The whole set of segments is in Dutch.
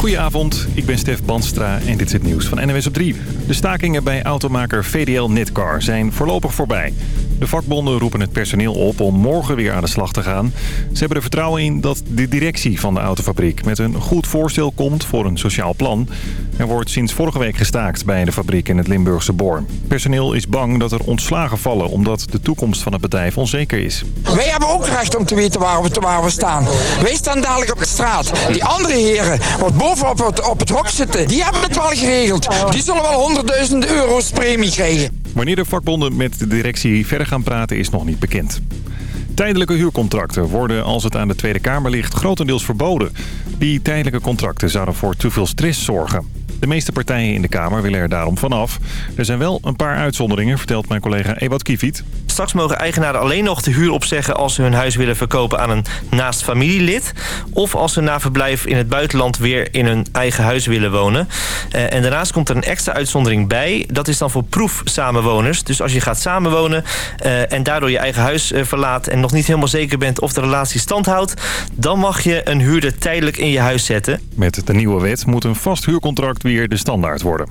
Goedenavond, ik ben Stef Banstra en dit is het nieuws van NWS op 3. De stakingen bij automaker VDL Netcar zijn voorlopig voorbij. De vakbonden roepen het personeel op om morgen weer aan de slag te gaan. Ze hebben er vertrouwen in dat de directie van de autofabriek met een goed voorstel komt voor een sociaal plan. Er wordt sinds vorige week gestaakt bij de fabriek in het Limburgse Boor. Personeel is bang dat er ontslagen vallen omdat de toekomst van het bedrijf onzeker is. Wij hebben ook recht om te weten waar we, waar we staan. Wij staan dadelijk op de straat. Die andere heren, wat bovenop het, op het hok zitten, die hebben het wel geregeld. Die zullen wel honderdduizenden euro's premie krijgen. Wanneer de vakbonden met de directie verder gaan praten is nog niet bekend. Tijdelijke huurcontracten worden, als het aan de Tweede Kamer ligt, grotendeels verboden. Die tijdelijke contracten zouden voor te veel stress zorgen. De meeste partijen in de Kamer willen er daarom vanaf. Er zijn wel een paar uitzonderingen, vertelt mijn collega Ewout Kiefiet. Straks mogen eigenaren alleen nog de huur opzeggen... als ze hun huis willen verkopen aan een naast familielid... of als ze na verblijf in het buitenland weer in hun eigen huis willen wonen. Uh, en daarnaast komt er een extra uitzondering bij. Dat is dan voor proefsamenwoners. Dus als je gaat samenwonen uh, en daardoor je eigen huis uh, verlaat... en nog niet helemaal zeker bent of de relatie stand houdt... dan mag je een huurder tijdelijk in je huis zetten. Met de nieuwe wet moet een vast huurcontract weer de standaard worden.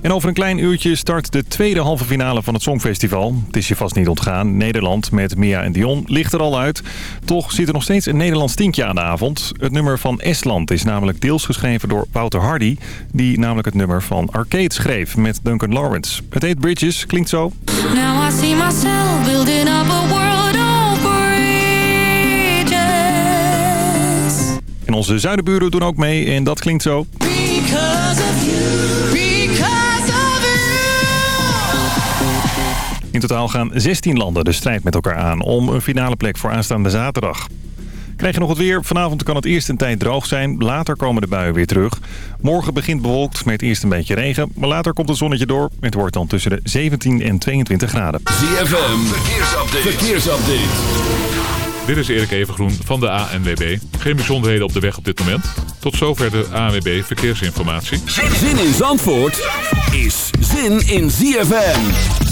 En over een klein uurtje start de tweede halve finale van het Songfestival. Het is je vast niet ontgaan. Nederland met Mia en Dion ligt er al uit. Toch zit er nog steeds een Nederlands tientje aan de avond. Het nummer van Estland is namelijk deels geschreven door Wouter Hardy... die namelijk het nummer van Arcade schreef met Duncan Lawrence. Het heet Bridges, klinkt zo. Now I see myself building up a world. En onze zuidenburen doen ook mee en dat klinkt zo. In totaal gaan 16 landen de strijd met elkaar aan om een finale plek voor aanstaande zaterdag. Krijg je nog het weer? Vanavond kan het eerst een tijd droog zijn. Later komen de buien weer terug. Morgen begint bewolkt met eerst een beetje regen. Maar later komt het zonnetje door. Het wordt dan tussen de 17 en 22 graden. ZFM, verkeersupdate. verkeersupdate. Dit is Erik Evengroen van de ANWB. Geen bijzonderheden op de weg op dit moment. Tot zover de ANWB Verkeersinformatie. Zin in Zandvoort is zin in ZFM.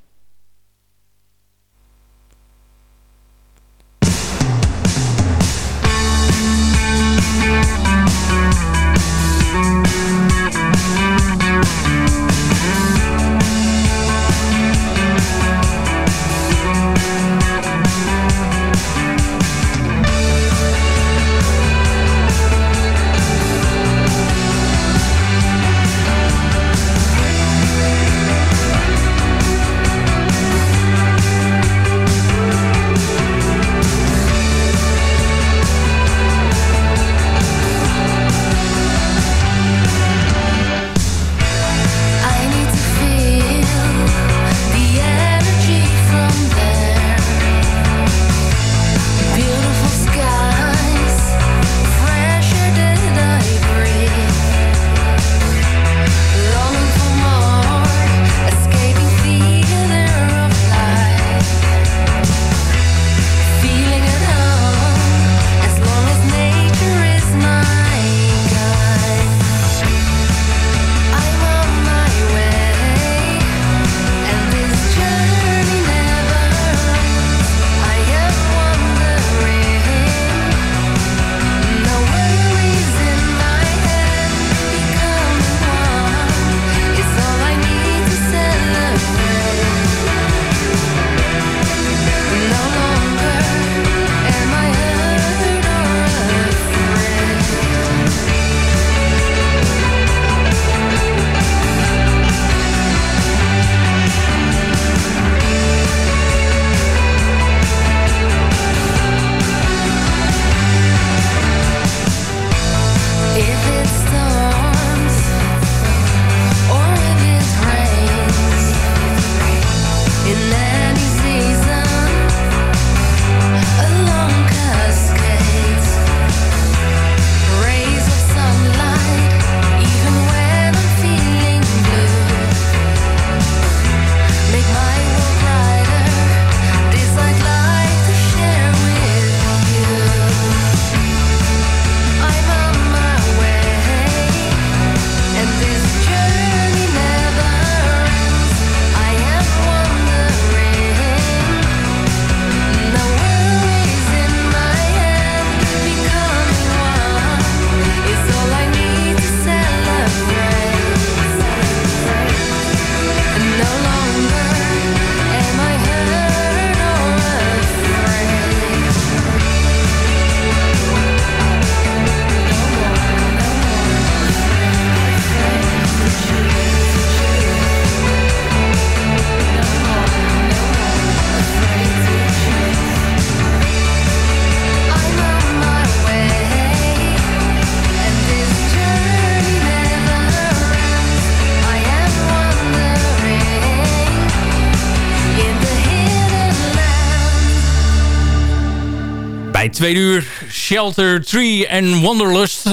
Bij twee uur Shelter Tree en Wanderlust.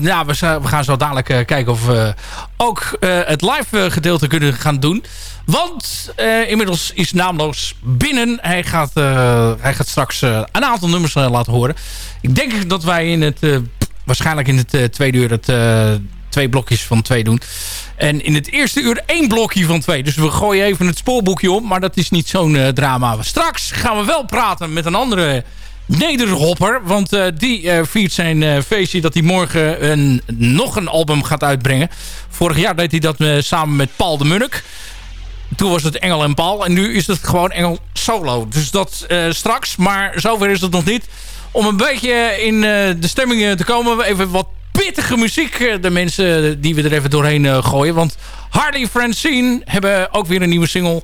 ja, we, gaan zo dadelijk kijken of we ook het live gedeelte kunnen gaan doen. Want inmiddels is Naamloos binnen. Hij gaat, hij gaat straks een aantal nummers laten horen. Ik denk dat wij in het, waarschijnlijk in het tweede uur het twee blokjes van twee doen. En in het eerste uur één blokje van twee. Dus we gooien even het spoorboekje om. Maar dat is niet zo'n uh, drama. Straks gaan we wel praten met een andere nederhopper. Want uh, die uh, viert zijn feestje dat hij morgen een, nog een album gaat uitbrengen. Vorig jaar deed hij dat samen met Paul de Munnik. Toen was het Engel en Paul. En nu is het gewoon Engel solo. Dus dat straks. Maar zover is het nog niet. Om een beetje in de stemming te komen. Even wat pittige muziek, eh, de mensen die we er even doorheen eh, gooien. Want Harley Francine hebben ook weer een nieuwe single.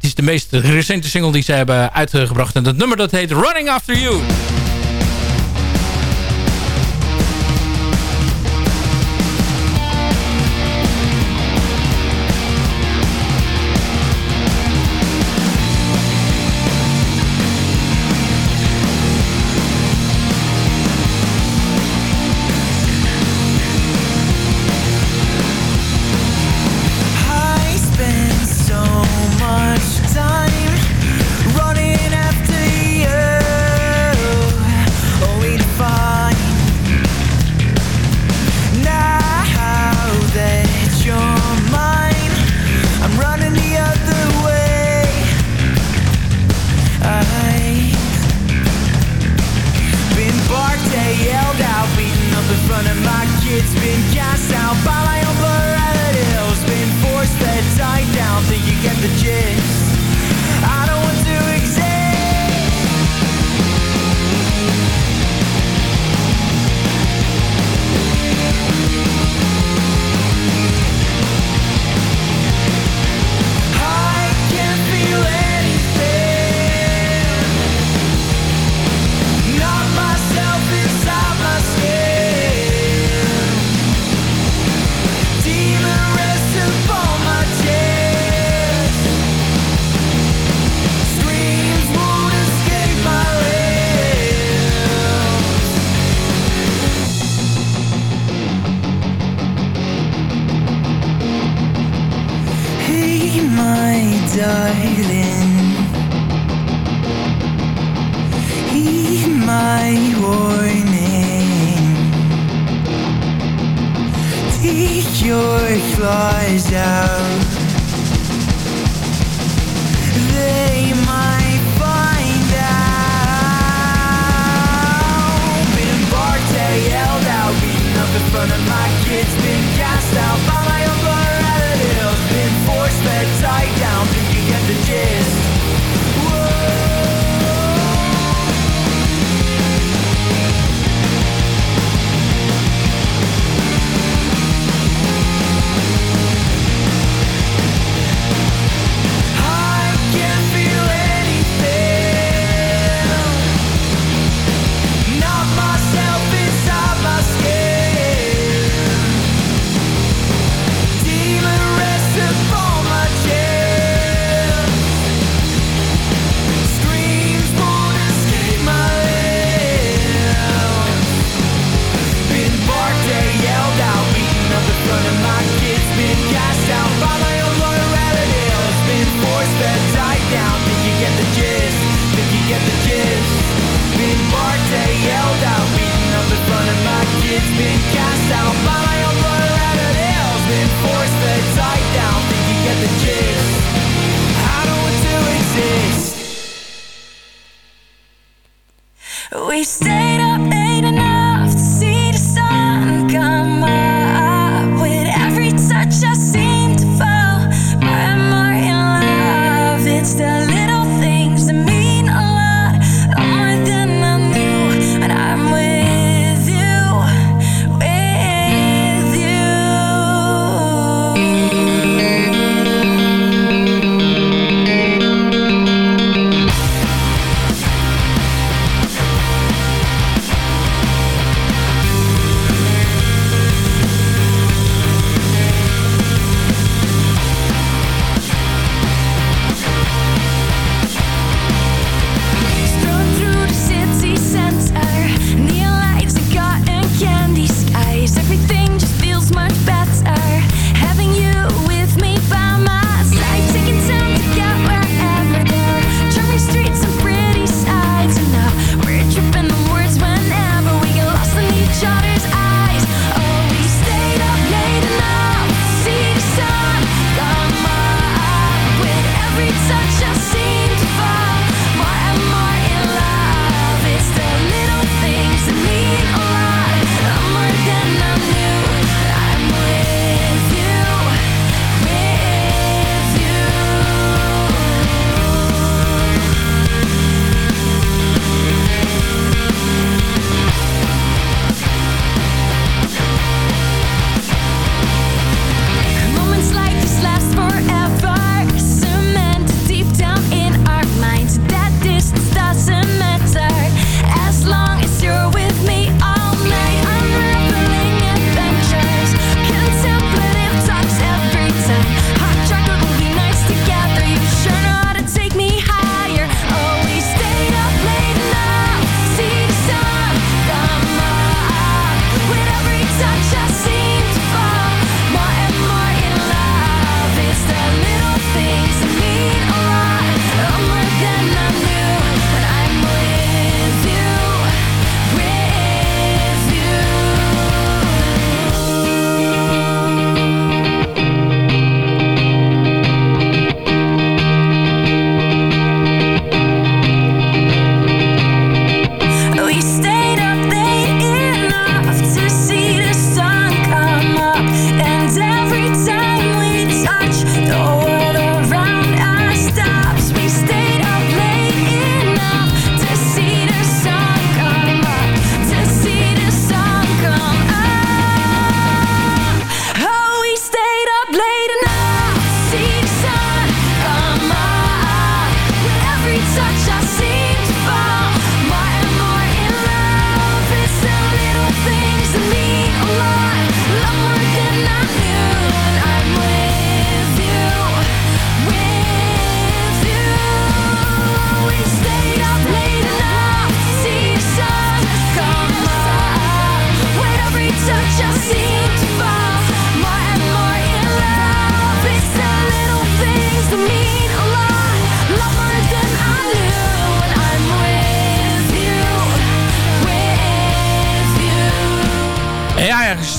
Het is de meest recente single die ze hebben uitgebracht. En dat nummer dat heet Running After You.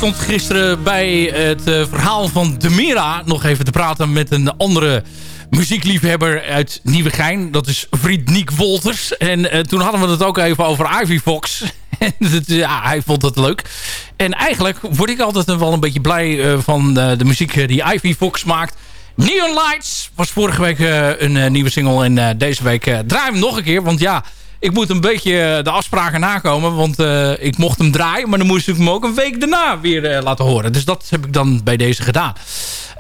Stond gisteren bij het verhaal van Demira nog even te praten met een andere muziekliefhebber uit Nieuwegein. Dat is vriend Nick Wolters. En toen hadden we het ook even over Ivy Fox. ja, hij vond het leuk. En eigenlijk word ik altijd wel een beetje blij van de, de muziek die Ivy Fox maakt. Neon Lights was vorige week een nieuwe single. En deze week draai hem nog een keer. Want ja, ik moet een beetje de afspraken nakomen. Want uh, ik mocht hem draaien. Maar dan moest ik hem ook een week daarna weer uh, laten horen. Dus dat heb ik dan bij deze gedaan.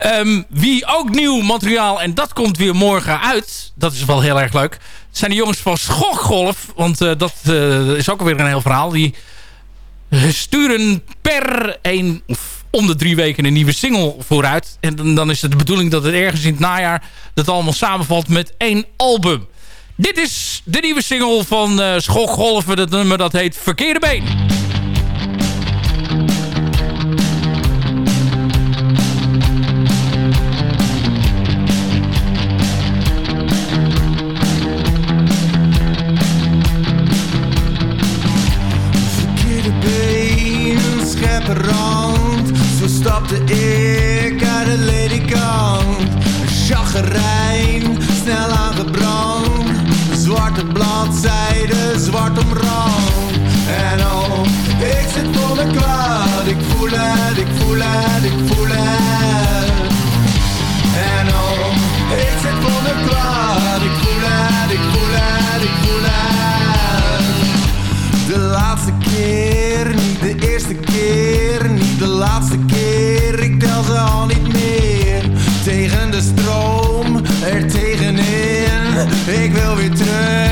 Um, wie ook nieuw materiaal. En dat komt weer morgen uit. Dat is wel heel erg leuk. zijn de jongens van Schokgolf. Want dat is ook weer een heel verhaal. Die sturen per een... Of om de drie weken een nieuwe single vooruit. En dan is het de bedoeling dat het ergens in het najaar... dat allemaal samenvalt met één album. Dit is de nieuwe single van uh, Schokgolven. Dat nummer dat heet Verkeerde Been. Ik voel het, ik voel het, ik voel het. En oh, ik zit me kwaad, ik voel het, ik voel het, ik voel het. De laatste keer, niet de eerste keer, niet de laatste keer, ik tel ze al niet meer. Tegen de stroom, er tegenin. Ik wil weer terug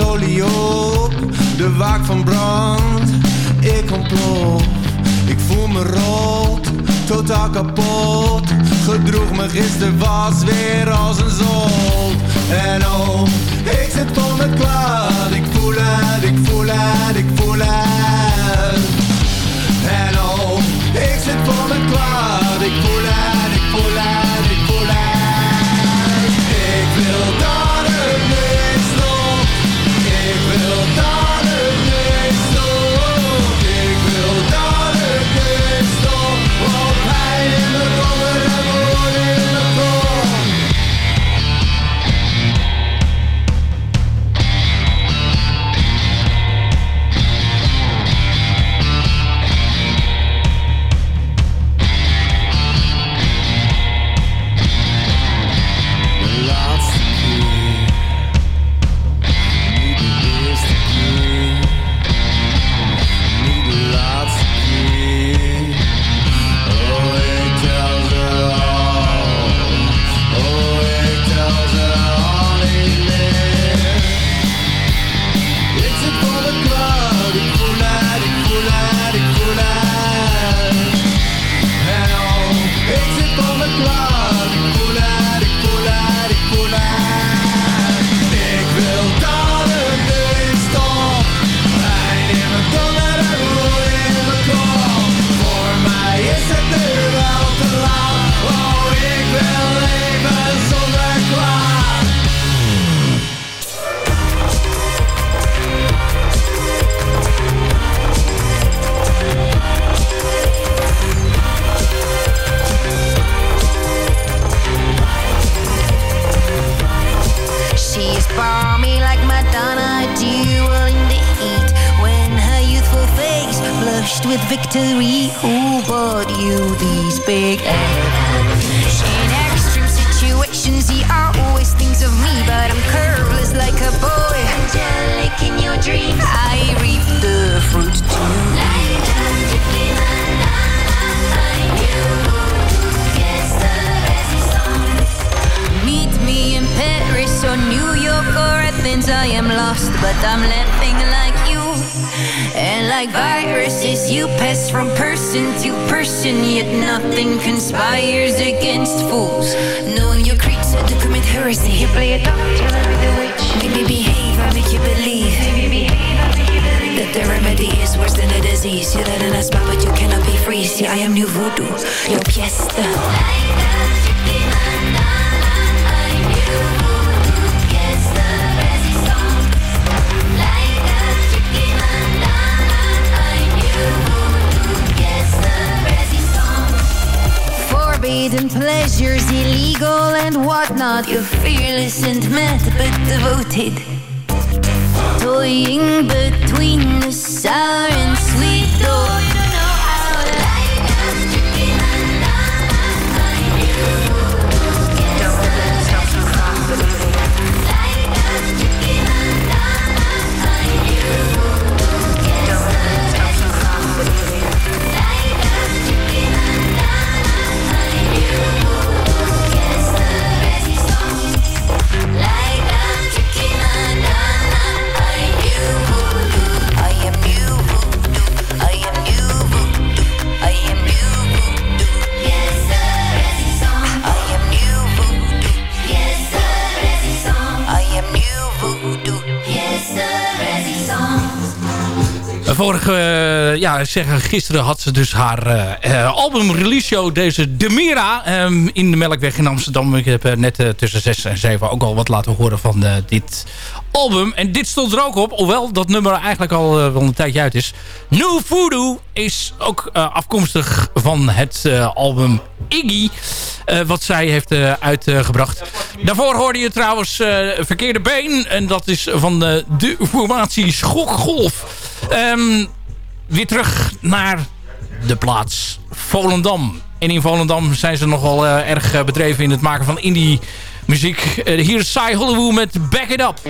olie. De waak van brand, ik ontplof. Ik voel me rot, totaal kapot. Gedroeg me gisteren was weer als een zot. En oh, ik zit vol met kwaad. Ik voel het, ik voel het, ik voel het. En oh, ik zit vol met kwaad. Ik voel het, ik voel het, ik voel het. Ik wil dat am new voodoo, your fiesta. Forbidden pleasures, illegal and whatnot. You're fearless and mad, but devoted. Toying between the sour and Vorige, eh, ja, zeggen, gisteren had ze dus haar eh, eh, album release show, deze Demira, ehm, in de Melkweg in Amsterdam. Ik heb eh, net eh, tussen 6 en 7 ook al wat laten horen van eh, dit album. En dit stond er ook op, hoewel dat nummer eigenlijk al eh, wel een tijdje uit is. New Voodoo is ook eh, afkomstig van het eh, album Iggy. wat zij heeft uitgebracht. Daarvoor hoorde je trouwens Verkeerde Been. En dat is van de, formatie Schokgolf. Ehm, weer terug naar de plaats Volendam. En in Volendam zijn ze nogal erg bedreven in het maken van indie muziek. Eh, hier is Cy Hollywood met Back It Up.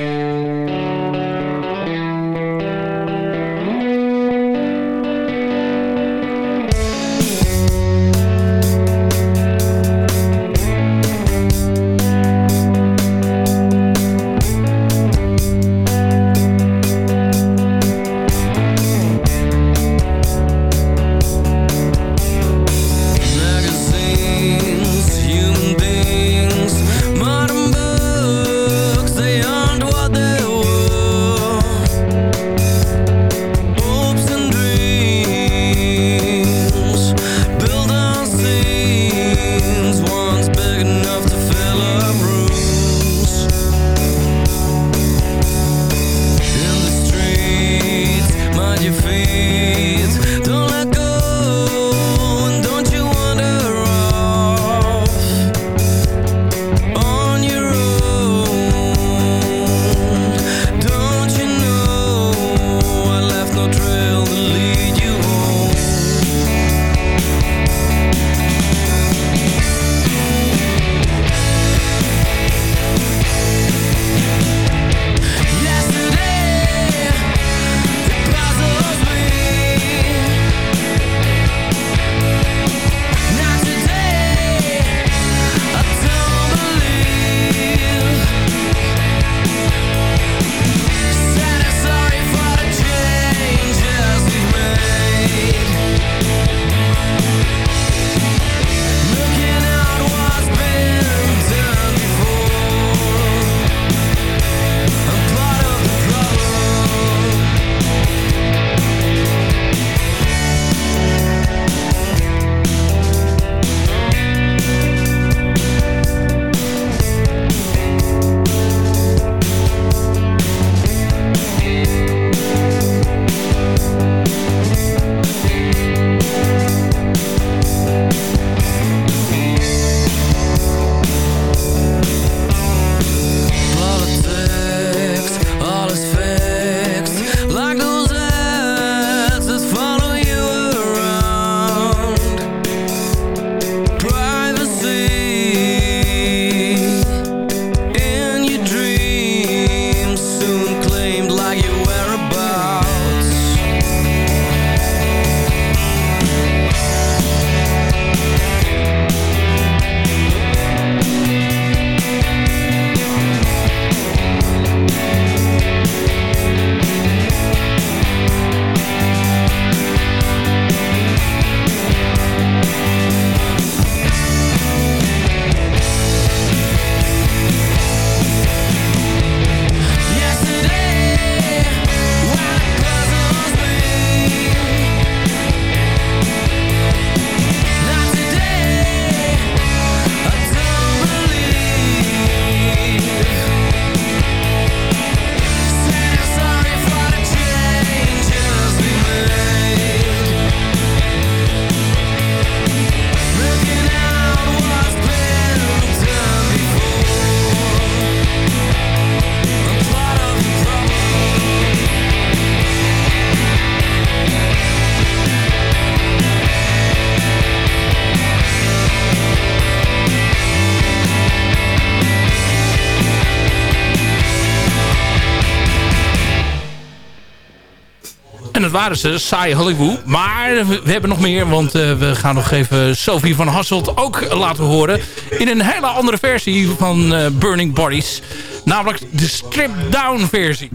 Dat waren ze, Saai Hollywood. Maar we, hebben nog meer, want eh, we gaan nog even Sophie van Hasselt ook laten horen. In een hele andere versie van eh, Burning Bodies. Namelijk de stripped down versie.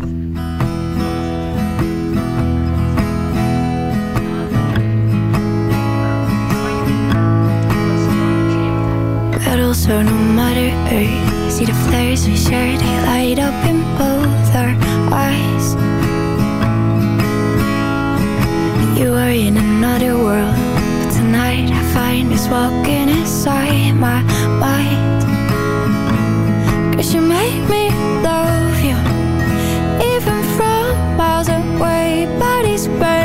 No matter earth See the we light up in both our eyes You are in another world But tonight I find us walking inside my mind. Cause you make me love you Even from miles away Bodies burning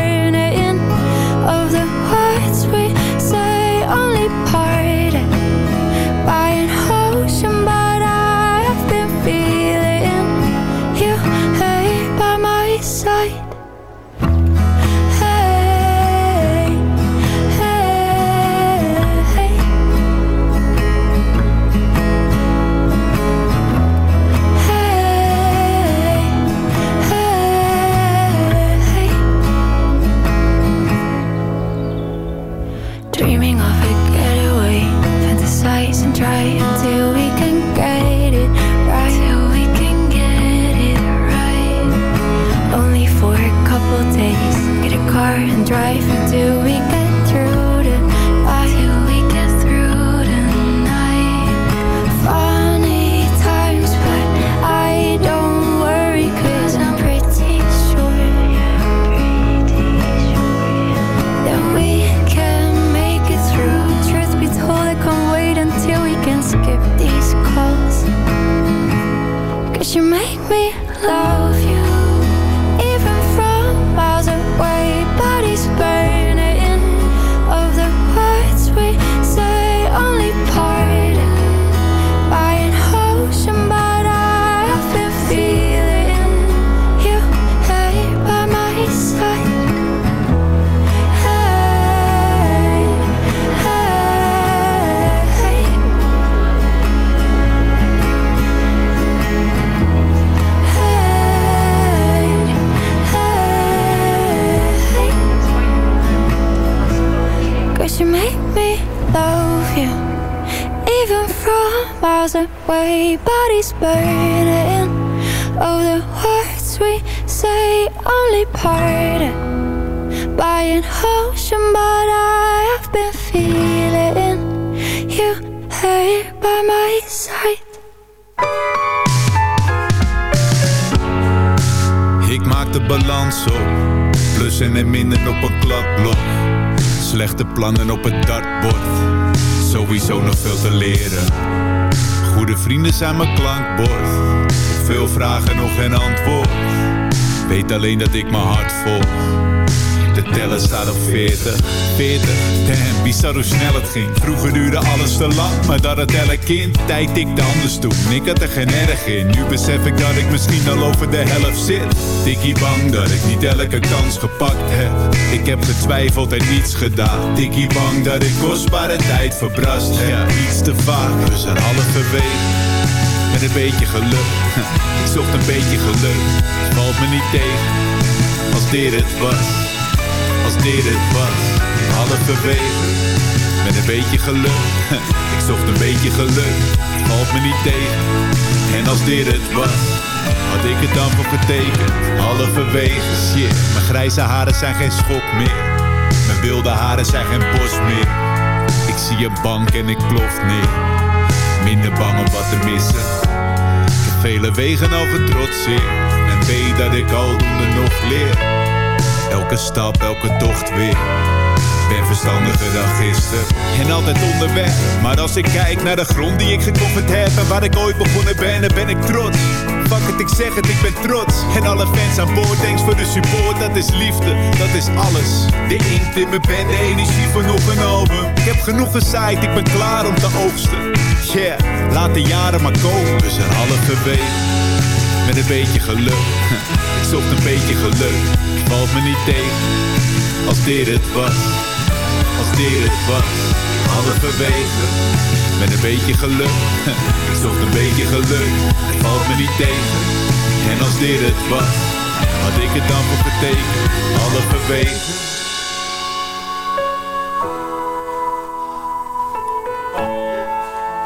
zijn mijn klankbord. Veel vragen nog geen antwoord. Weet alleen dat ik mijn hart volg. De teller staat op 40, 40, damn, bizar hoe snel het ging. Vroeger duurde alles te lang, maar dat het elk kind. Tijd tikte anders toe, ik had er geen erg in. Nu besef ik dat ik misschien al over de helft zit. Tikkie bang dat ik niet elke kans gepakt heb. Ik heb getwijfeld en niets gedaan. Tikkie bang dat ik kostbare tijd verbrast heb. Iets te vaak, we zijn halverwege Met een beetje geluk, ik zocht een beetje geluk. Valt me niet tegen, als dit het was. Als dit het was, halverwege. Met een beetje geluk, ik zocht een beetje geluk. Valt me niet tegen, en als dit het was. Had ik het dan voor getekend, halverwege. Shit, mijn grijze haren zijn geen schok meer. Mijn wilde haren zijn geen bos meer. Ik zie een bank en ik plof neer. Minder bang om wat te missen vele wegen al getrotseerd En weet dat ik aldoende nog leer Elke stap, elke tocht weer. Ben verstandiger dan gisteren en altijd onderweg. Maar als ik kijk naar de grond die ik gecoverd heb en waar ik ooit begonnen ben, dan ben ik trots. Fuck het, ik zeg het, ik ben trots. En alle fans aan boord, thanks voor de support, dat is liefde, dat is alles. De inkt in mijn pen, de energie voor nog een album. Ik heb genoeg gezaaid, ik ben klaar om te oogsten. Yeah, laat de jaren maar komen, we zijn halverwege. Met een beetje geluk, ik zocht een beetje geluk valt me niet tegen Als dit het was Als dit het was Halverwege Met een beetje geluk zocht een beetje geluk Valt me niet tegen En als dit het was Had ik het dan voor betekend, halverwege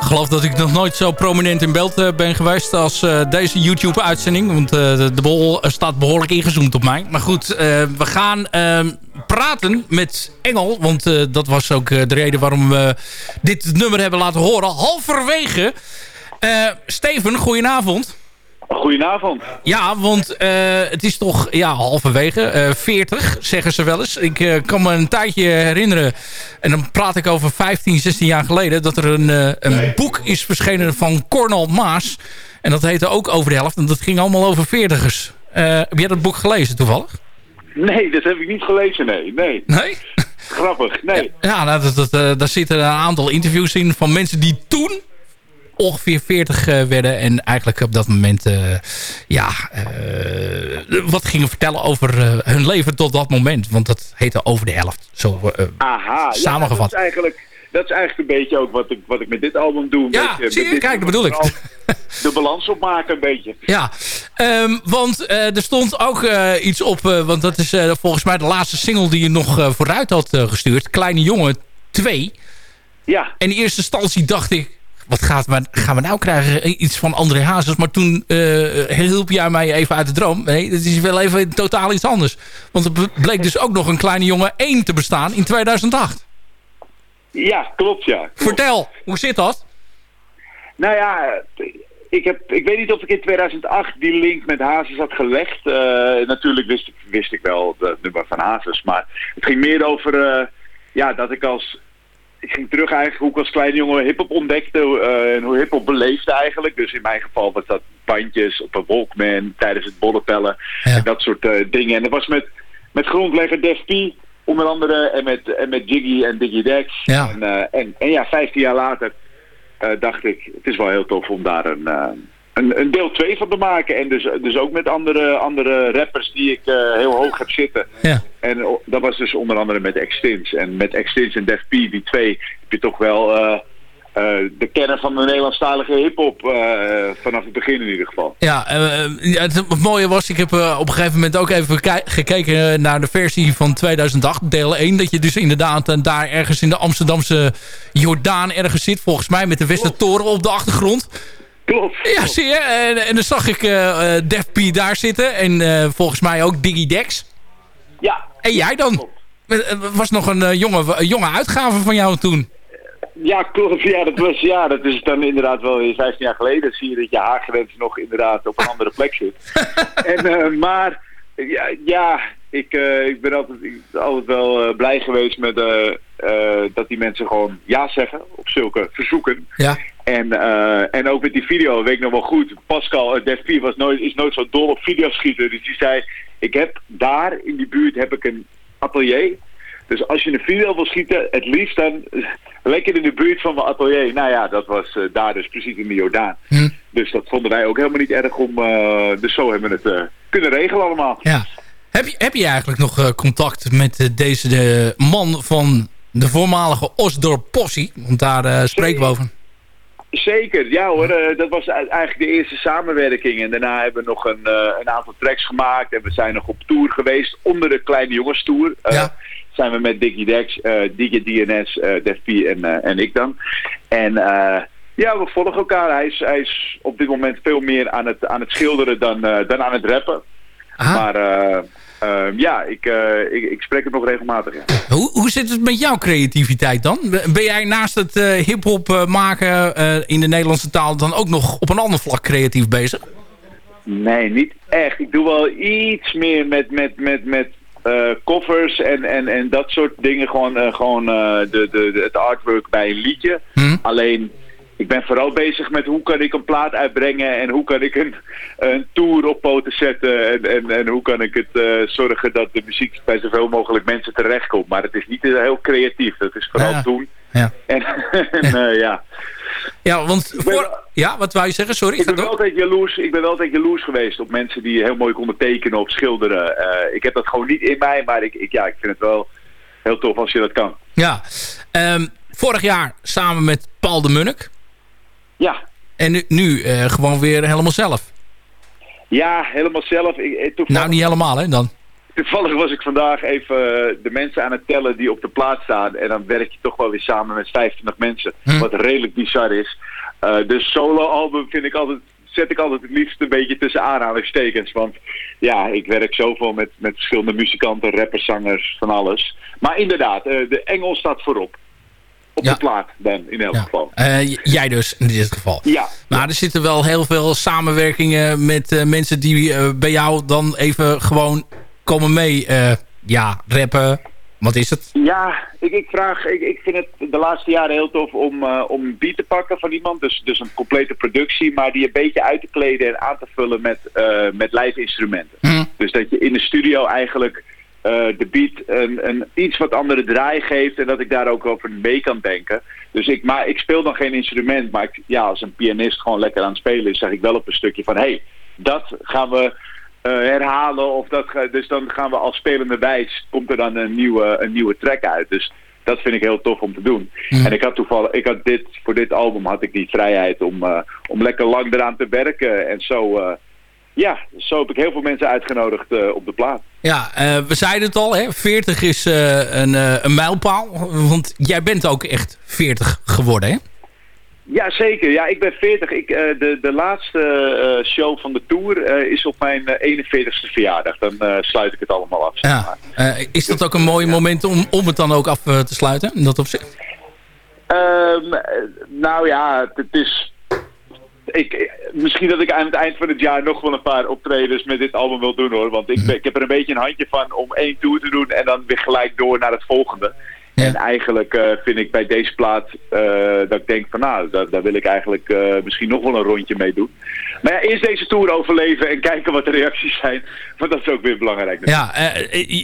Ik geloof dat ik nog nooit zo prominent in beeld eh, ben geweest als eh, deze YouTube-uitzending. Want eh, de, de bol staat behoorlijk ingezoomd op mij. Maar goed, we gaan ehm, praten met Engel. Want dat was ook de reden waarom we dit nummer hebben laten horen. Halverwege. Steven, goedenavond. Goedenavond. Ja, want het is toch ja, halverwege. Uh, 40, zeggen ze wel eens. Ik kan me een tijdje herinneren, en dan praat ik over 15, 16 jaar geleden... dat er een, een boek is verschenen van Cornel Maas. En dat heette ook Over de Helft. En dat ging allemaal over veertigers. heb jij dat boek gelezen toevallig? Nee, dat heb ik niet gelezen, nee. Nee? nee? Grappig, nee. Ja, nou, dat, dat, daar zitten een aantal interviews in van mensen die toen ongeveer 40 uh, werden. En eigenlijk op dat moment uh, ja, uh, wat gingen vertellen over hun leven tot dat moment. Want dat heette over de helft. Zo Aha, samengevat. Ja, dat, is eigenlijk, dat is eigenlijk een beetje ook wat ik, wat ik met dit album doe. Ja, beetje, zie je, kijk, dat bedoel ik. De balans opmaken een beetje. Ja, um, want er stond ook iets op. want dat is volgens mij de laatste single die je nog vooruit had gestuurd. Kleine Jongen 2. Ja. En in eerste instantie dacht ik wat gaat we, gaan we nou krijgen? Iets van André Hazes. Maar toen uh, hielp jij mij even uit de droom. Nee, het is wel even totaal iets anders. Want er bleek dus ook nog een kleine jongen 1 te bestaan in 2008. Ja, klopt ja. Vertel, hoe zit dat? Nou ja, ik, heb, ik weet niet of ik in 2008 die link met Hazes had gelegd. Uh, natuurlijk wist ik, wist ik wel het nummer van Hazes. Maar het ging meer over uh, ja, dat ik als ik ging terug eigenlijk hoe ik als kleine jongen hip-hop ontdekte uh, en hoe hip-hop beleefde eigenlijk. Dus in mijn geval was dat bandjes op een Walkman tijdens het bollepellen ja. en dat soort dingen. En dat was met, met grondlegger Def P onder andere en met, en met Jiggy en Diggy Dex. Ja. En, uh, en, en, ja, 15 jaar later dacht ik, het is wel heel tof om daar een, een, een deel 2 van te maken. En dus, dus ook met andere, andere rappers die ik uh, heel hoog heb zitten. Ja. En dat was dus onder andere met Extins. En met Extins en Def P, die twee, heb je toch wel uh, uh, de kenner van de Nederlandstalige hiphop vanaf het begin in ieder geval. Ja, het, het, mooie was, ik heb op een gegeven moment ook even gekeken naar de versie van 2008, deel 1. Dat je dus inderdaad daar ergens in de Amsterdamse Jordaan ergens zit. Volgens mij met de Westertoren op de achtergrond. Klopt. Ja, zie je. En, en dan zag ik Def P daar zitten. En volgens mij ook Diggy Dex. Ja. En jij dan? Het was nog een jonge, een jonge uitgave van jou toen. Ja, klopt. Ja, dat, was, ja, dat is dan inderdaad wel weer 15 jaar geleden. zie je dat je haargrens nog inderdaad op een andere plek zit. en, maar, ja, ja ik, ik ben altijd, altijd wel blij geweest met dat die mensen gewoon ja zeggen op zulke verzoeken. Ja. En, en ook met die video, weet ik nog wel goed. Pascal, uh, Def P was nooit, is nooit zo dol op videoschieten. Dus die zei, ik heb daar in die buurt heb ik een atelier. Dus als je een video wil schieten, het liefst dan lekker in de buurt van mijn atelier. Nou ja, dat was uh, daar dus precies in de Jordaan. Hm. Dus dat vonden wij ook helemaal niet erg om... dus zo hebben we het kunnen regelen allemaal. Ja. Heb je, heb je eigenlijk nog contact met deze de man van de voormalige Osdorp Possie? Want daar spreken we over. Zeker, ja hoor. Dat was eigenlijk de eerste samenwerking. En daarna hebben we nog een, een aantal tracks gemaakt. En we zijn nog op tour geweest onder de Kleine Jongens Tour. Ja. Zijn we met Dickie Dex, Diggy DNS, P en, en ik dan. En ja, we volgen elkaar. Hij is, hij is op dit moment veel meer aan het, aan het schilderen dan, dan aan het rappen. Aha. Maar... Uh, ja, ik, uh, ik, ik, spreek het nog regelmatig. Ja. Hoe, hoe zit het met jouw creativiteit dan? Ben jij naast het uh, hip-hop maken in de Nederlandse taal dan ook nog op een ander vlak creatief bezig? Nee, niet echt. Ik doe wel iets meer met, met, met, met covers en, en, en dat soort dingen. Gewoon, gewoon de, de, de, het artwork bij een liedje. Hm? Alleen ik ben vooral bezig met hoe kan ik een plaat uitbrengen en hoe kan ik een, een tour op poten zetten en, en, en hoe kan ik het uh, zorgen dat de muziek bij zoveel mogelijk mensen terechtkomt. Maar het is niet heel creatief, het is vooral Ja. doen. Ja. En, en uh, ja. Ja, want voor... Ja, wat wou je zeggen? Sorry. Ik ben, wel altijd jaloers, ik ben wel altijd jaloers geweest op mensen die heel mooi konden tekenen of schilderen. Uh, ik heb dat gewoon niet in mij, maar ik, ik, ja, ik vind het wel heel tof als je dat kan. Ja. Um, vorig jaar samen met Paul de Munnik. Ja. En nu, nu uh, gewoon weer helemaal zelf. Ja, helemaal zelf. Ik, eh, toevallig, Nou, niet helemaal, hè, dan. Toevallig was ik vandaag even eh, de mensen aan het tellen die op de plaats staan. En dan werk je toch wel weer samen met 25 mensen. Hm. Wat redelijk bizar is. Eh de solo-album vind ik altijd, zet ik altijd het liefst een beetje tussen aanhalingstekens. Want ja, ik werk zoveel met, met verschillende muzikanten, rappers, zangers, van alles. Maar inderdaad, eh, de Engel staat voorop. Op Ja. de plaat dan, in elk geval. Jij dus, in dit geval. Ja. Maar er zitten wel heel veel samenwerkingen met mensen die bij jou dan even gewoon komen mee. eh, ja, rappen. Wat is het? Ja, ik, ik vraag, ik, ik vind het de laatste jaren heel tof om, eh, om een beat te pakken van iemand. Dus, dus een complete productie, maar die een beetje uit te kleden en aan te vullen met, eh met live instrumenten. Dus dat je in de studio eigenlijk de beat een, een iets wat andere draai geeft en dat ik daar ook over mee kan denken. Dus ik, maar ik speel dan geen instrument, maar ik, ja, als een pianist gewoon lekker aan het spelen is, zeg ik wel op een stukje van hé, hey, dat gaan we herhalen. Of dat, ga- dus dan gaan we als spelende wijs, komt er dan een nieuwe, een nieuwe track uit. Dus dat vind ik heel tof om te doen. En ik had toevallig, ik had dit, voor dit album had ik die vrijheid om, eh, om lekker lang eraan te werken. En zo, eh, ja, zo heb ik heel veel mensen uitgenodigd eh, op de plaat. Ja, eh, we zeiden het al, hè? 40 is eh, een, eh, een mijlpaal. Want jij bent ook echt 40 geworden, hè? Ja, zeker. Ja, ik ben 40. Ik, eh, de, de laatste eh, show van de tour eh, is op mijn eh, 41ste verjaardag. Dan sluit ik het allemaal af. Ja. is dat ook een mooi moment om, om het dan ook af te sluiten? In dat opzicht? Eh, nou ja, het is... Ik, misschien dat ik aan het eind van het jaar nog wel een paar optredens met dit album wil doen hoor. Want ik, ben- ik heb er een beetje een handje van om één tour te doen en dan weer gelijk door naar het volgende. En eigenlijk eh, vind ik bij deze plaat eh, dat ik denk van nou, daar, daar wil ik eigenlijk eh, misschien nog wel een rondje mee doen. Maar ja, eerst deze tour overleven en kijken wat de reacties zijn. Want dat is ook weer belangrijk. Ja,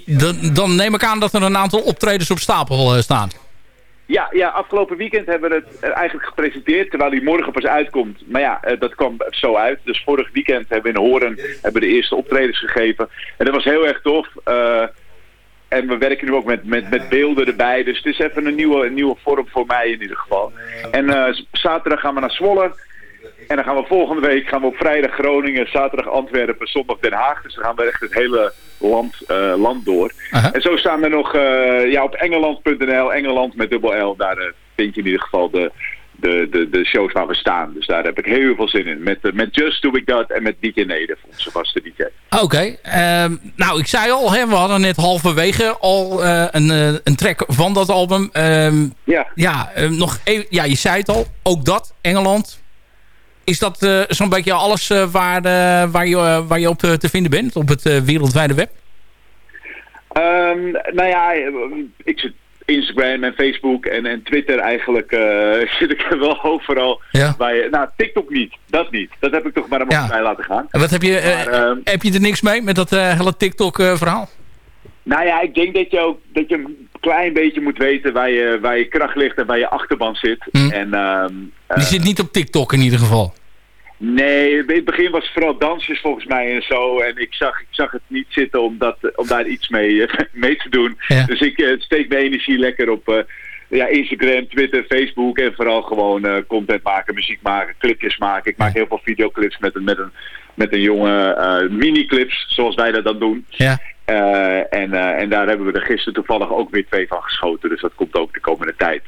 dan, dan neem ik aan dat er een aantal optredens op stapel staan. Ja, ja, afgelopen weekend hebben we het eigenlijk gepresenteerd, terwijl die morgen pas uitkomt. Maar ja, dat kwam zo uit. Dus vorig weekend hebben we in Horen hebben we de eerste optredens gegeven. En dat was heel erg tof. En we werken nu ook met, met, met beelden erbij. Dus het is even een nieuwe, een nieuwe vorm voor mij in ieder geval. En eh, zaterdag gaan we naar Zwolle. En dan gaan we volgende week gaan we op vrijdag Groningen, zaterdag Antwerpen, zondag Den Haag. Dus dan gaan we echt het hele land, eh, land door. En zo staan we nog eh, ja, op engeland.nl, Engeland met dubbel L. Daar vind je in ieder geval de, de, de, de shows waar we staan. Dus daar heb ik heel veel zin in. Met, eh, met Just doe ik dat en met DJ Neder, onze vaste DJ. Oké, ehm, nou ik zei al, hè, we hadden net halverwege al eh, een, eh, een track van dat album. Ehm, ja, ja, eh, nog even, ja, je zei het al, ook dat, Engeland. Is dat zo'n beetje alles waar, waar, je, waar je op te vinden bent, op het wereldwijde web? Ehm, nou ja, ik zit Instagram en Facebook en, en Twitter eigenlijk eh, zit ik er wel overal. Ja. Waar je, nou, TikTok niet. Dat niet. Dat heb ik toch maar een bij laten gaan. En wat heb je, eh, Maar, ehm, heb je er niks mee met dat eh, hele TikTok-verhaal? Nou ja, ik denk dat je ook dat je een klein beetje moet weten waar je, waar je kracht ligt en waar je achterban zit. En, ehm, Die zit niet op TikTok in ieder geval. Nee, in het begin was het vooral dansjes volgens mij en zo. En ik zag, ik zag het niet zitten om, dat, om daar iets mee, eh, mee te doen. Ja. Dus ik eh, steek mijn energie lekker op eh, ja, Instagram, Twitter, Facebook. En vooral gewoon content maken, muziek maken, clipjes maken. Ik maak heel veel videoclips met een, met een, met een jonge mini-clips, zoals wij dat dan doen. Ja. En, en daar hebben we er gisteren toevallig ook weer twee van geschoten. Dus dat komt ook de komende tijd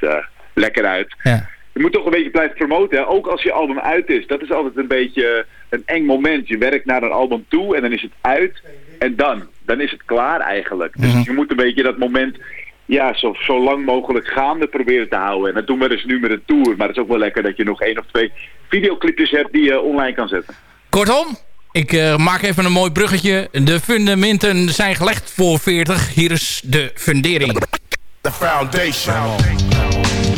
lekker uit. Ja. Je moet toch een beetje blijven promoten. Hè? Ook als je album uit is. Dat is altijd een beetje een eng moment. Je werkt naar een album toe en dan is het uit. En dan. Dan is het klaar eigenlijk. Dus je moet een beetje dat moment ja, zo, zo lang mogelijk gaande proberen te houden. En dat doen we dus nu met een tour. Maar het is ook wel lekker dat je nog één of twee videoclipjes hebt die je online kan zetten. Kortom, ik eh, maak even een mooi bruggetje. De fundamenten zijn gelegd voor 40. Hier is de fundering. The foundation.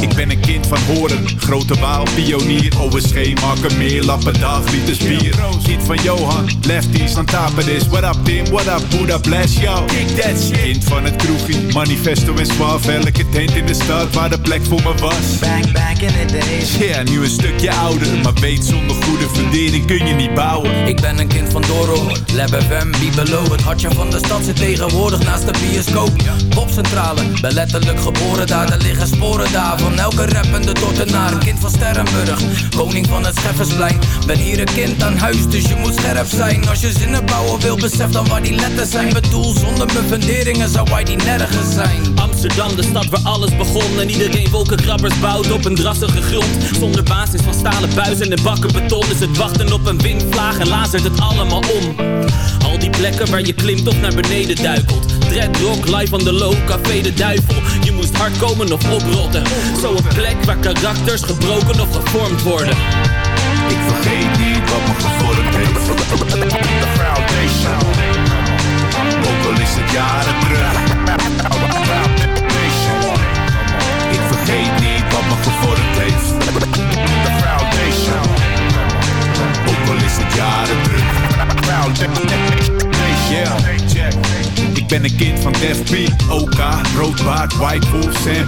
Ik ben een kind van horen, grote waal, pionier. OSG, marken meer, lappen dag, liters bier. Kind van Johan, lefties aan tapen is. What up Tim, what up Buddha, bless jou. Kick that shit. Kind van het manifesto en suave. Elke tent in de stad waar de plek voor me was. Back, back in the days. Ja, nu een stukje ouder, maar weet zonder goede fundering kun je niet bouwen. Ik ben een kind van Doro, Lab FM, Bibelo Het hartje van de stad zit tegenwoordig naast de bioscoop Popcentrale, ben letterlijk geboren daar Er liggen sporen daar van elke rappende Dordtenaar Een kind van Sterrenburg, koning van het Scheffersplein Ben hier een kind aan huis, dus je moet scherp zijn Als je zinnen bouwen wil, besef dan waar die letters zijn Bedoel, zonder mijn funderingen zou wij die nergens zijn. Amsterdam, de stad waar alles begon En iedereen wolkenkrabbers bouwt op een drassige grond. Zonder basis van stalen buizen en bakken beton Is het wachten op een windvlaag en lazert het allemaal om. Al die plekken waar je klimt of naar beneden duikelt. Dreadrock, live on the low, café de duivel. Je moest hard komen of oprotten. Zo'n plek waar karakters gebroken of gevormd worden. Ik vergeet niet wat me gevormd heeft. The foundation. Ook al is het jaren terug. Vergeet niet wat me gevormd heeft. The foundation. Ook al is het jaren terug. Yeah, check. Ik ben een kind van Def B, OK, Roodbaard, White Wolf, Sam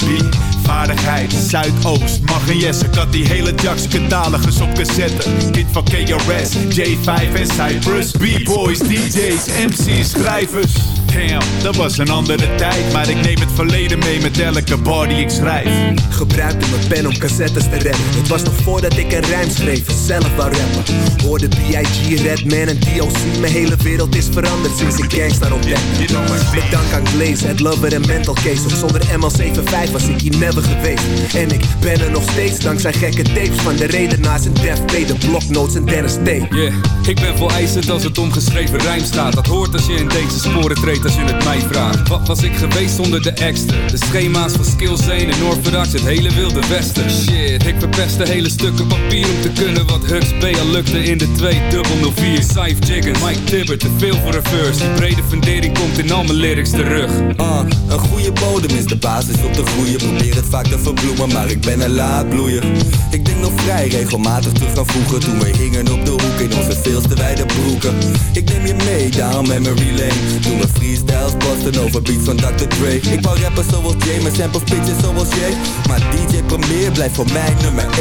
Zuidoost, Mag en Jesse. Had die hele Jax catalogus op cassette. Kind van KRS, J5 en Cypress. B-boys, DJ's, MC's, schrijvers. Damn, dat was een andere tijd. Maar ik neem het verleden mee met elke bar die ik schrijf. Gebruikte mijn pen om cassettes te redden Het was nog voordat ik een rijm schreef zelf wou rappen Hoorde B.I.G, Redman en D.O.C Mijn hele wereld is veranderd sinds ik Gangstar ontdekte Met dank aan Glaze, het Lover en Mental Case Ook zonder ML75 was ik hier never geweest. En ik ben er nog steeds dankzij gekke tapes. Van de redenaars en Def P, de bloknotes en Dennis T. Yeah, ik ben vol eisend als het om geschreven rijms gaat Dat hoort als je in deze sporen treedt als je het mij vraagt. Wat was ik geweest zonder de extra? De schema's van skills zijn en Orthodox, het hele wilde westen. Shit, ik verpest de hele stukken papier om te kunnen wat Hux B al lukte in de 2004 Cypher Jiggins, Mike Tibber, te veel voor een verse. Die brede fundering komt in al mijn lyrics terug. Ah, een goede bodem is de basis om te groeien Probeer het vaak te verbloemen, maar ik ben een laadbloeier Ik denk nog vrij regelmatig terug naar vroeger Toen we hingen op de hoek in onze veel te wijde broeken Ik neem je mee, down memory lane Toen we freestyles bosten over beats van Dr. Dre Ik wou rappen zoals Jay, met samples pitches zoals Jay Maar DJ Premier blijft voor mij nummer 1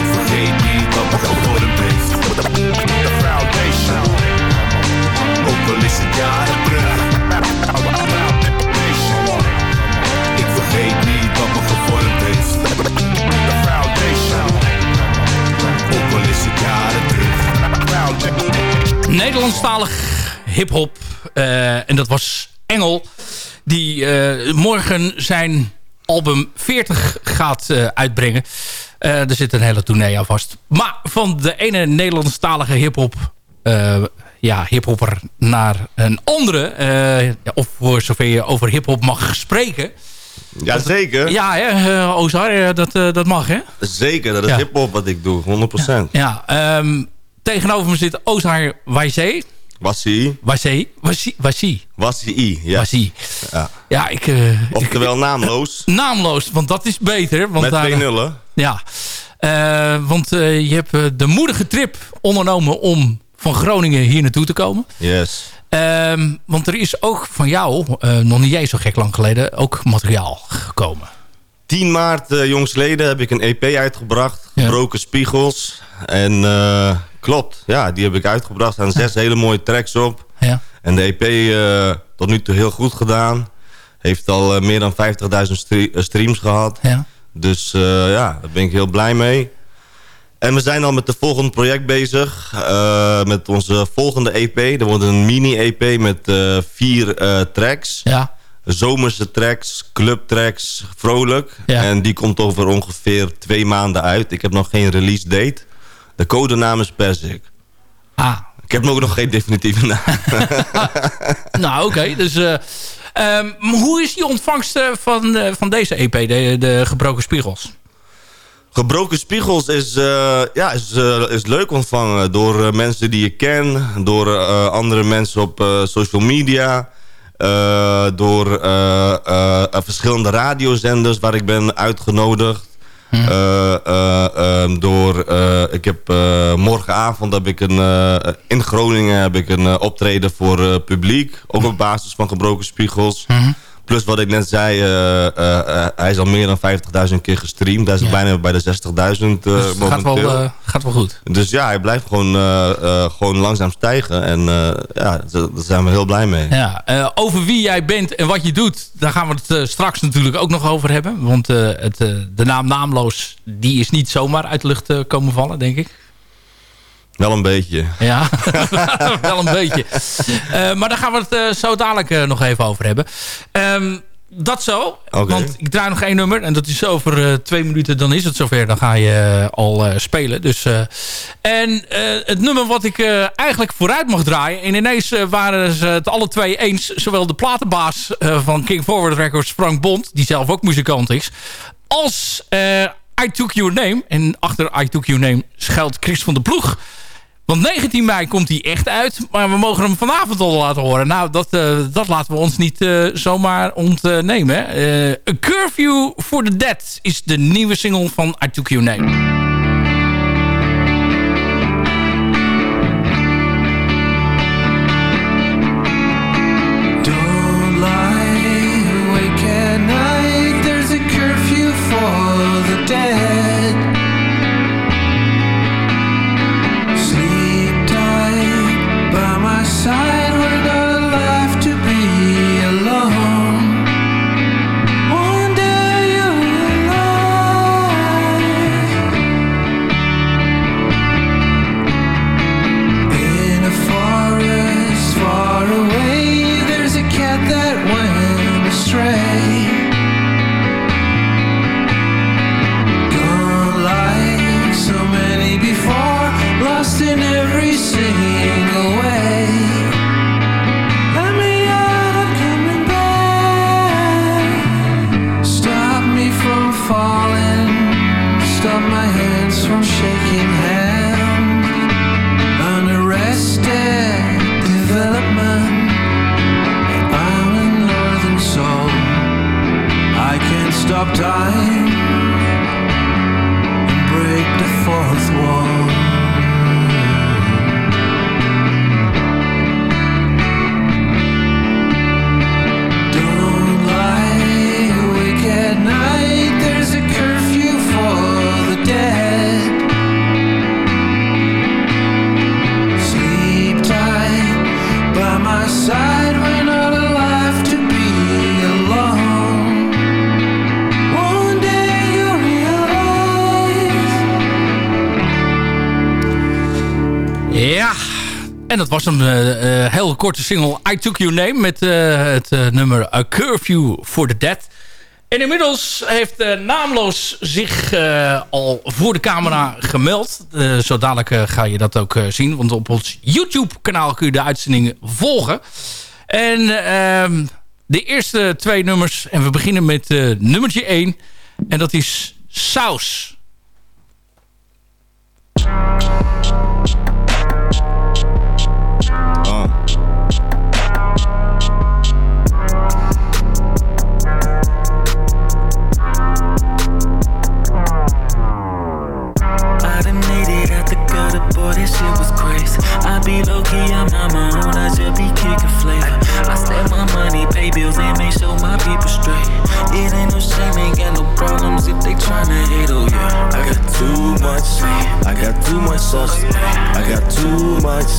Ik vergeet niet wat me gevormd heeft. The foundation. Ook al is het jaren. Nederlandstalig hip-hop. eh, en dat was Engel. Die eh, morgen zijn album 40 gaat eh, uitbrengen. Er zit een hele tournee aan vast. Maar van de ene Nederlandstalige hip-hop. ja, hip-hopper naar een andere. ja, of voor zover je over hip-hop mag spreken. Ja, zeker. Ja, hè, Ozar, dat, dat mag, hè? Zeker, dat is Ja. hip-hop wat ik doe, 100%. Ja, ehm, tegenover me zit Ozar Wijzee. Wassie. Wassie. Wassie. Wassie. Wassie, ja. Wassie. Ja. Ja, ik... eh, Oftewel naamloos. naamloos, want dat is beter. Want Met daar- twee nullen. Ja. Eh, want eh, je hebt de moedige trip ondernomen om van Groningen hier naartoe te komen. Yes. Ehm, want er is ook van jou, nog niet eens zo gek lang geleden, ook materiaal gekomen. 10 maart, jongsleden, heb ik een EP uitgebracht. Gebroken Spiegels. En klopt, ja, die heb ik uitgebracht. Er staan zes hele mooie tracks op. Ja. En de EP eh, tot nu toe heel goed gedaan. Heeft al eh, meer dan 50.000 stre- eh, streams gehad. Ja. Dus ja, daar ben ik heel blij mee. En we zijn al met het volgende project bezig. met onze volgende EP. Er wordt een mini-EP met vier tracks. Ja. Zomerse tracks, clubtracks, vrolijk. Ja. En die komt over ongeveer twee maanden uit. Ik heb nog geen release date. De codenaam is Perzik. Ah. Ik heb ook nog geen definitieve naam. nou, oké. dus, eh, ehm, hoe is die ontvangst eh, van, eh, van deze EP, de, de Gebroken Spiegels? Gebroken Spiegels is, ja, is, is leuk ontvangen door mensen die ik ken. Door andere mensen op social media. door verschillende radiozenders waar ik ben uitgenodigd. Eh, eh, ehm, door, eh, ik heb morgenavond heb ik een, in Groningen heb ik een optreden voor publiek. Ook op basis van gebroken spiegels. Plus wat ik net zei, eh, eh, eh, hij is al meer dan 50.000 keer gestreamd. Hij is bijna bij de 60.000 eh Dus het gaat wel, gaat wel goed. Dus ja, hij blijft gewoon, gewoon langzaam stijgen. En ja, daar daar zijn we heel blij mee. Ja, over wie jij bent en wat je doet, daar gaan we het straks natuurlijk ook nog over hebben. Want het, de naam Naamloos, die is niet zomaar uit de lucht komen vallen, denk ik. Wel een beetje. Ja, wel een beetje. Eh, maar daar gaan we het eh, zo dadelijk eh, nog even over hebben. Ehm, dat zo. Want ik draai nog één nummer. En dat is over twee minuten. Dan is het zover. Dan ga je al spelen. Dus, en het nummer wat ik eigenlijk vooruit mag draaien. En ineens waren ze het alle twee eens. Zowel de platenbaas van King Forward Records, Frank Bond. Die zelf ook muzikant is. Als I Took Your Name. En achter I Took Your Name schuilt Chris van der Ploeg. Want 19 mei komt hij echt uit. Maar we mogen hem vanavond al laten horen. Nou, dat, eh, dat laten we ons niet eh, zomaar ontnemen. Eh A Curfew for the Dead is de nieuwe single van I Took Your Name. Dat was een eh, heel korte single I Took Your Name met eh, het nummer A Curfew for the Dead. En inmiddels heeft Naamloos zich al voor de camera gemeld. Zo dadelijk ga je dat ook zien, want op ons YouTube kanaal kun je de uitzendingen volgen. En ehm, de eerste twee nummers, en we beginnen met nummertje 1. En dat is Saus. Be low key, I'm on my own, I just be kicking flavor. I stack my money, pay bills, and make sure my people straight. It ain't no shame, ain't got no problems if they tryna hate, oh yeah. I got too much, I got too much sauce. I got too much,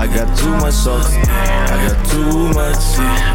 I got too much sauce. I got too much,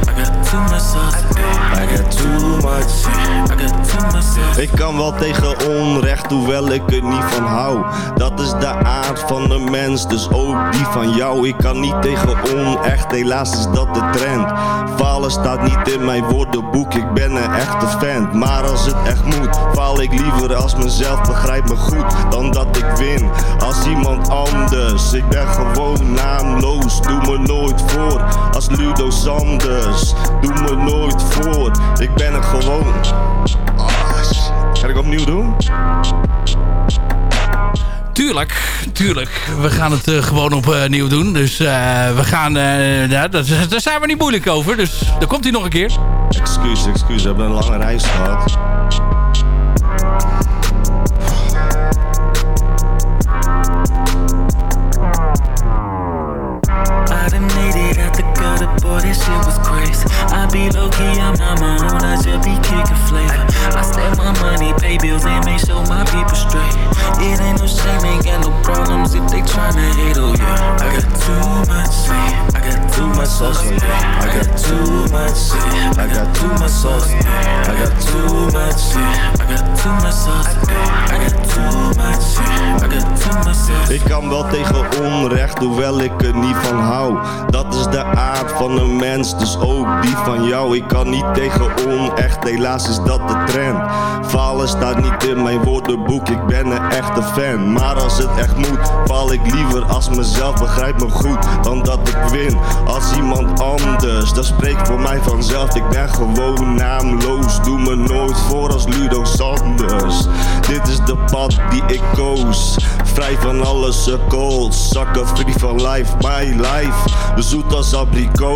I got too much sauce. I got too much, I got too much sauce. Ik kan wel tegen onrecht, hoewel ik er niet van hou. Dat is de aard van de mens, dus ook die van jou. Ik kan niet tegen onecht, helaas is dat de trend. Falen staat niet in mijn woordenboek, ik ben een echte fan. Maar als het echt moet, faal ik liever als mezelf begrijp me goed. Dan dat ik win als iemand anders. Ik ben gewoon naamloos, doe me nooit voor. Als Ludo Sanders, doe me nooit voor. Ik ben er gewoon. Ah. Ga ik opnieuw doen? Tuurlijk, tuurlijk. We gaan het eh, gewoon opnieuw doen. Dus eh, we gaan... eh, ja, dat, daar zijn we niet moeilijk over. Dus dan komt hij nog een keer. Excuus, excuus, we hebben een lange reis gehad. Boy, that shit was crazy. I be low key, I'm not my own. I just be kicking flavor. I stack my money, pay bills, and make sure my people straight. It ain't no shame, ain't got no problems if they tryna hate, on you. I got too much shit. I got too much sauce. I got too much shit. I got too much sauce. I got too much shit. I got too much sauce. I got too much shit. I got too much sauce. Ik kan wel tegen onrecht, hoewel ik er niet van hou. Dat is de aard van een mens, dus ook die van jou. Ik kan niet tegen onecht, helaas is dat de trend. Falen staat niet in mijn woordenboek, ik ben een echte fan. Maar als het echt moet, val ik liever als mezelf. Begrijp me goed, dan dat ik win als iemand anders. Dat spreekt voor mij vanzelf, ik ben gewoon naamloos. Doe me nooit voor als Ludo Sanders. Dit is de pad die ik koos. Vrij van alle sukkels, zakken free van life, my life. Zoet als abrikoos,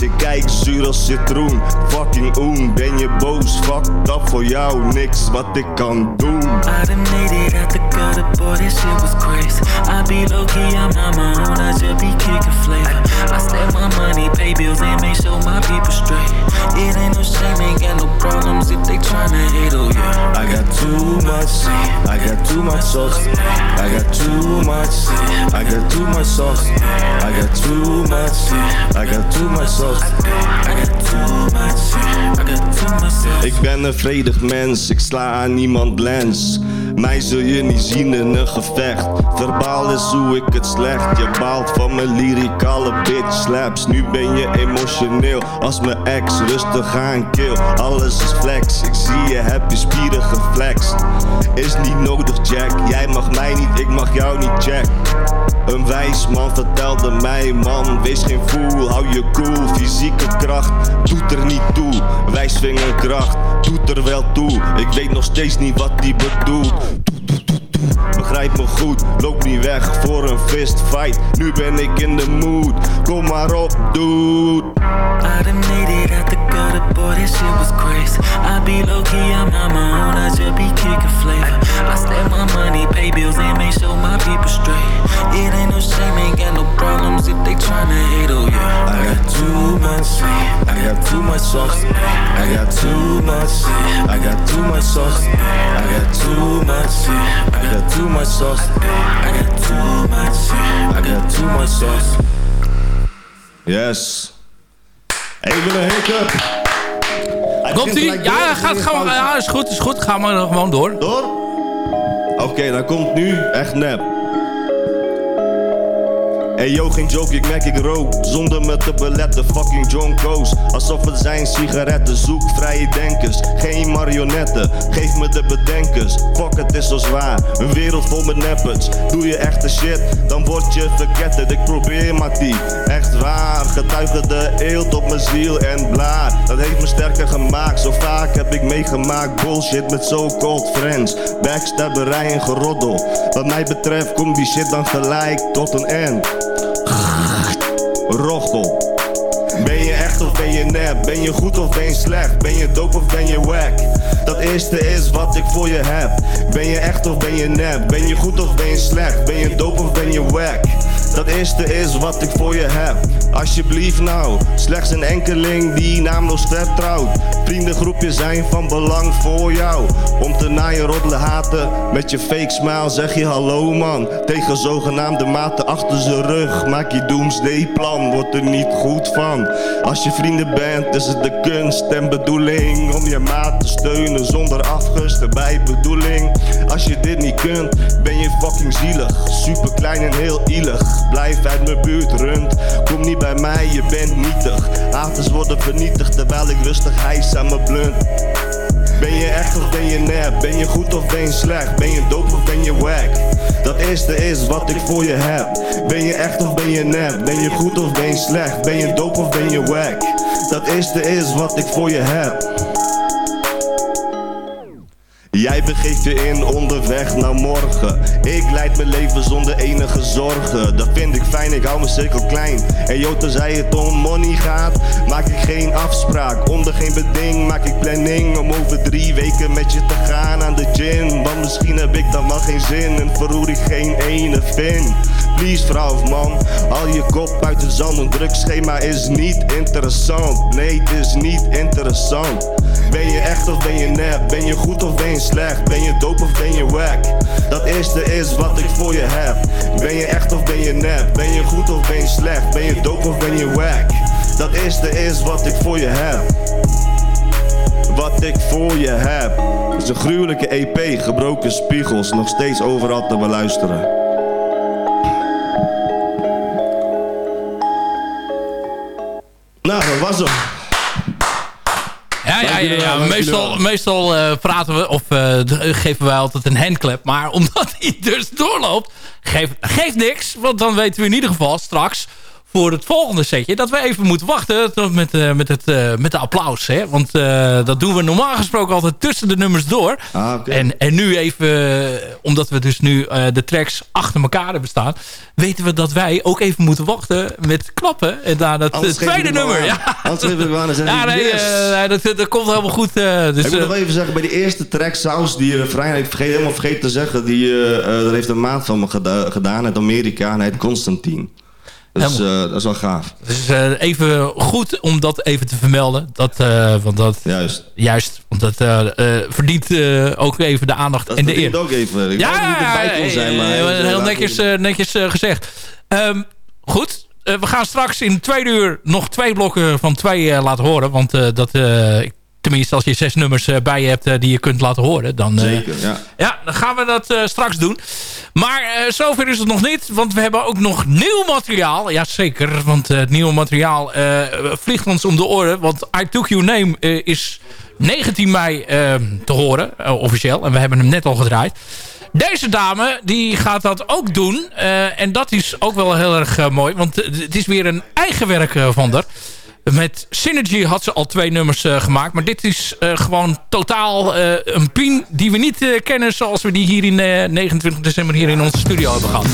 ik kijk zuur als citroen. Fucking oen, ben je boos? Fuck dat voor jou, niks wat ik kan doen. I done made it out the gutter, boy, this shit was crazy. I be low key, I'm not my own, I just be kicking flavor. I stack my money, pay bills, and make sure my people straight. It ain't no I got too much sauce. I got too much, I got too much sauce. I got too much, I got too much sauce. I got too much, I got too much sauce. Ik ben een vredig mens, ik sla aan niemand lens. Mij zul je niet zien in een gevecht. Verbaal is hoe ik het slecht. Je baalt van mijn lyricale bitch slaps. Nu ben je emotioneel als mijn ex. Rustig aan kill, alles is flex. Ik zie je, heb je spieren geflext. Is niet nodig, Jack. Jij mag mij niet, ik mag jou niet, check. Een wijs man vertelde mij, man, wees geen fool, hou je cool. Fysieke kracht doet er niet toe. Wijsvingerkracht doet er wel toe. Ik weet nog steeds niet wat die bedoelt. Begrijp me goed, loop niet weg voor een fistfight. Nu ben ik in de mood, kom maar op, dude. I done made it the gutter, boy, this shit was crazy. I be low key, I'm my own, I just be kicking flavor. I stack my money, pay bills, and make sure my people straight. It ain't no shame, ain't got no problems if they tryna hate, oh yeah. I got too much, I got too much sauce. I got too much, I got too much sauce. I got too much, I got too much sauce. I got too much, I got too much sauce. Yes. Even hiccup. Hij Komt gelijk Ja, door, gaat, gaan we, ja, is goed, is goed. Gaan we er gewoon door. Door? Oké, dan komt nu echt nep. Hey yo, geen joke, ik merk ik rook. Zonder me te beletten, fucking John Coast Alsof het zijn sigaretten, zoek vrije denkers. Geen marionetten, geef me de bedenkers. Fuck, het is zo zwaar, een wereld vol met neppers Doe je echte shit, dan word je verketterd. Ik probeer maar die, echt waar. Getuige de eelt op mijn ziel en blaar. Dat heeft me sterker gemaakt, zo vaak heb ik meegemaakt. Bullshit met so-called friends. Backstabberij en geroddel. Wat mij betreft komt die shit dan gelijk tot een end Rochtel. Ben je echt of ben je nep? Ben je goed of ben je slecht? Ben je dope of ben je wack? Dat eerste is wat ik voor je heb. Ben je echt of ben je nep? Ben je goed of ben je slecht? Ben je dope of ben je wack? Dat eerste is wat ik voor je heb. Alsjeblieft nou, slechts een enkeling die naamloos vertrouwt. Vriendengroepjes zijn van belang voor jou. Om te naaien, roddelen, haten. Met je fake smile zeg je hallo man. Tegen zogenaamde maten achter zijn rug. Maak je doomsday plan, wordt er niet goed van. Als je vrienden bent, is het de kunst en bedoeling. Om je maat te steunen zonder afgunst bij bedoeling. Als je dit niet kunt, ben je fucking zielig. Super klein en heel ielig. Blijf uit mijn buurt, rund. Kom niet bij mij, je bent nietig. Haters worden vernietigd terwijl ik rustig hijs aan mijn blunt. Ben je echt of ben je nep? Ben je goed of ben je slecht? Ben je dope of ben je wack? Dat eerste is wat ik voor je heb. Ben je echt of ben je nep? Ben je goed of ben je slecht? Ben je dope of ben je wack? Dat eerste is wat ik voor je heb. Jij begeeft je in onderweg naar morgen. Ik leid mijn leven zonder enige zorgen. Dat vind ik fijn, ik hou mijn cirkel klein. En yo, tenzij het om money gaat, maak ik geen afspraak. Onder geen beding maak ik planning om over drie weken met je te gaan aan de gym. Want misschien heb ik dan wel geen zin en verroer ik geen ene vin. Please vrouw of man, haal je kop uit het zand. Een drugschema is niet interessant. Nee, het is niet interessant. Ben je echt of ben je nep? Ben je goed of ben je slecht? Ben je dope of ben je wack? Dat eerste is wat ik voor je heb. Ben je echt of ben je nep? Ben je goed of ben je slecht? Ben je dope of ben je wack? Dat eerste is wat ik voor je heb. wat ik voor je heb is een gruwelijke EP, gebroken spiegels, nog steeds overal te beluisteren. Nou, dat was hem. Ja, ja. Meestal, meestal eh, praten we of eh, geven wij altijd een handclap. Maar omdat hij dus doorloopt, geeft, geeft niks. Want dan weten we in ieder geval straks voor het volgende setje... dat we even moeten wachten tot met, eh, met, het, eh, met de applaus. Hè? Want eh, dat doen we normaal gesproken altijd tussen de nummers door. en, en nu even, omdat we dus nu de tracks achter elkaar hebben staan... weten we dat wij ook even moeten wachten met klappen. En daar dat Anders geef ik tweede nummer. Ja. Anders aan en nee, yes. dat, dat komt helemaal goed. dus, ik moet eh, nog even zeggen, bij die eerste track Saus, die je vrij heeft vergeten, helemaal vergeten te zeggen, die, daar heeft een maat van me geda- gedaan uit Amerika en hij heet Constantine. Dus dat is wel gaaf. Dus eh, even goed om dat even te vermelden. Dat, eh, want dat, juist. Juist, want dat verdient ook even de aandacht en de eer. verdient ook even. Ik dat ik erbij kon zijn, maar- heel netjes, netjes gezegd. Ehm, goed, we gaan straks in twee uur nog twee blokken van twee laten horen. Want dat, ik- tenminste als je zes nummers eh, bij je hebt eh, die je kunt laten horen. Dan, eh, Zeker, ja. ja, dan gaan we dat straks doen. Maar eh, zover is het nog niet, want we hebben ook nog nieuw materiaal. Ja, zeker, want het nieuwe materiaal vliegt ons om de oren. Want I Took Your Name is 19 mei eh, te horen, officieel. En we hebben hem net al gedraaid. Deze dame, die gaat dat ook doen. en dat is ook wel heel erg mooi, want het is weer een eigen werk van haar. Met Synergy had ze al twee nummers eh, gemaakt. Maar dit is eh, gewoon totaal eh, een pien die we niet kennen... zoals we die hier in eh, 29 december hier in onze studio hebben gehad.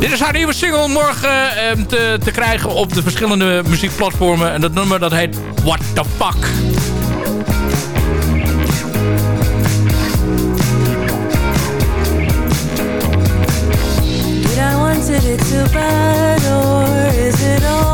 Dit is haar nieuwe single morgen te, te krijgen op de verschillende muziekplatformen. En dat nummer dat heet What the Fuck. Did I wanted it too bad or is it all